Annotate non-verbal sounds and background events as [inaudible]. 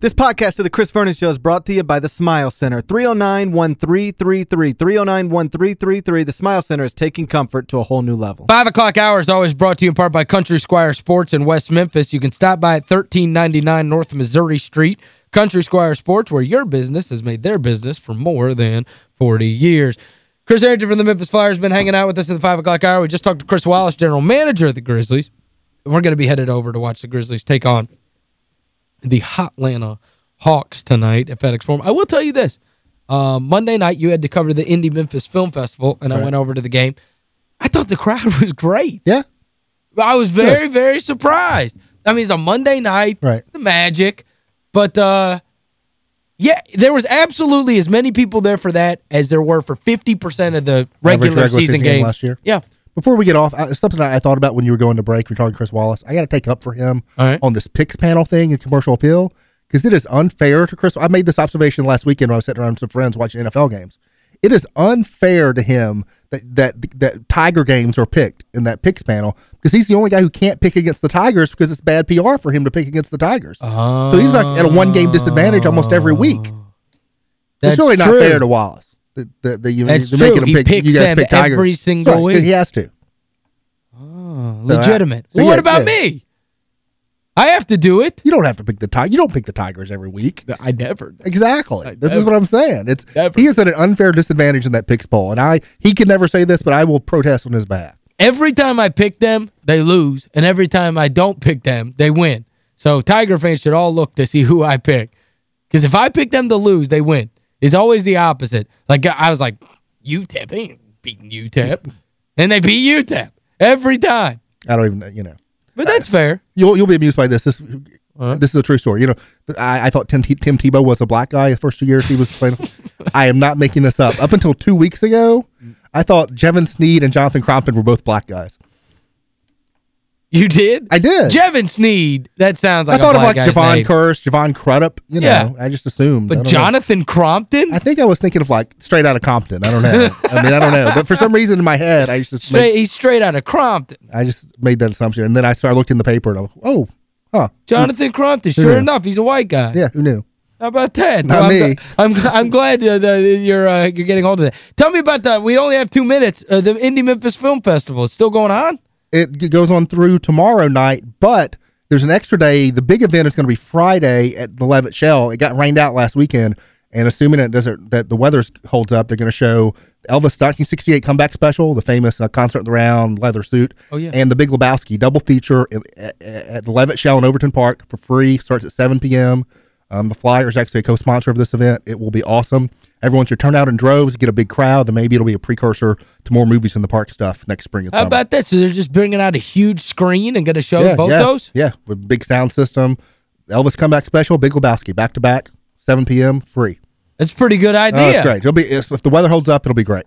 This podcast of the Chris Vernon Show is brought to you by the Smile Center. 309-1333. 309-1333. The Smile Center is taking comfort to a whole new level. 5 o'clock hour is always brought to you in part by Country Squire Sports in West Memphis. You can stop by at 1399 North Missouri Street. Country Squire Sports, where your business has made their business for more than 40 years. Chris Herrington from the Memphis Flyers has been hanging out with us in the 5 o'clock hour. We just talked to Chris Wallace, general manager of the Grizzlies. We're going to be headed over to watch the Grizzlies take on the Hotlanta Hawks tonight at FedEx Forum. I will tell you this. Uh, Monday night, you had to cover the Indie Memphis Film Festival, and right. I went over to the game. I thought the crowd [laughs] was great. Yeah. I was very, Good. very surprised. I mean, it's a Monday night. Right. It's the magic. But, uh, yeah, there was absolutely as many people there for that as there were for 50% of the regular, regular season, season game last year. Yeah. Before we get off, something I thought about when you were going to break, we are talking Chris Wallace. I got to take up for him on this picks panel thing and commercial appeal because it is unfair to Chris. I made this observation last weekend when I was sitting around with some friends watching NFL games. It is unfair to him that that that Tiger games are picked in that picks panel because he's the only guy who can't pick against the Tigers because it's bad PR for him to pick against the Tigers. Oh. So he's like at a one game disadvantage almost every week. That's it's really not true. fair to Wallace. The, the, the, you, That's true. Making him he picks you guys them pick every single right, week. He has to. Oh, so legitimate. I, so well, yeah, what about yeah. me? I have to do it. You don't have to pick the Tigers. You don't pick the Tigers every week. I never. Exactly. I this never. is what I'm saying. It's Never. He is at an unfair disadvantage in that picks poll. And I he can never say this, but I will protest on his behalf. Every time I pick them, they lose. And every time I don't pick them, they win. So Tiger fans should all look to see [laughs] who I pick. Because if I pick them to lose, they win. It's always the opposite. Like, I was like, UTEP, they ain't beating UTEP. [laughs] and they beat UTEP every time. I don't even, you know. But that's fair. You'll you'll be amused by this. This uh, this is a true story. You know, I, I thought Tim, Tim Tebow was a black guy the first two years he was playing. [laughs] I am not making this up. Up until two weeks ago, I thought Jevan Snead and Jonathan Crompton were both black guys. You did? I did. Jevan Snead, that sounds like I thought of like Jevon name. Kearse, Javon Crudup, you know. Yeah. I just assumed. But Jonathan know. Crompton? I think I was thinking of like straight out of Compton. I don't know. I mean, I don't know. But for some reason in my head, I just straight, made, he's straight out of Crompton. I just made that assumption. And then I started looking in the paper and I was, oh, huh. Jonathan Crompton, sure enough, he's a white guy. Yeah, who knew? How about that? Not well, me. I'm, I'm, I'm glad uh, you're uh, you're getting hold of that. Tell me about that. We only have two minutes. Uh, the Indie Memphis Film Festival is still going on? It goes on through tomorrow night, but there's an extra day. The big event is going to be Friday at the Levitt Shell. It got rained out last weekend, and assuming that doesn't that the weather holds up, they're going to show Elvis 1968 comeback special, the famous uh, concert in the round leather suit, oh, yeah. and the Big Lebowski double feature at, at the Levitt Shell in Overton Park for free. Starts at 7 p.m. Um, the Flyers actually a co-sponsor of this event. It will be awesome. Everyone should turn out in droves, get a big crowd, and maybe it'll be a precursor to more movies in the park stuff next spring How summer. about that? So they're just bringing out a huge screen and going to show yeah, both yeah, those? Yeah, with big sound system. Elvis comeback special, Big Lebowski, back to back, 7 p.m. free. It's a pretty good idea. Oh, it's great. It'll be if the weather holds up, it'll be great.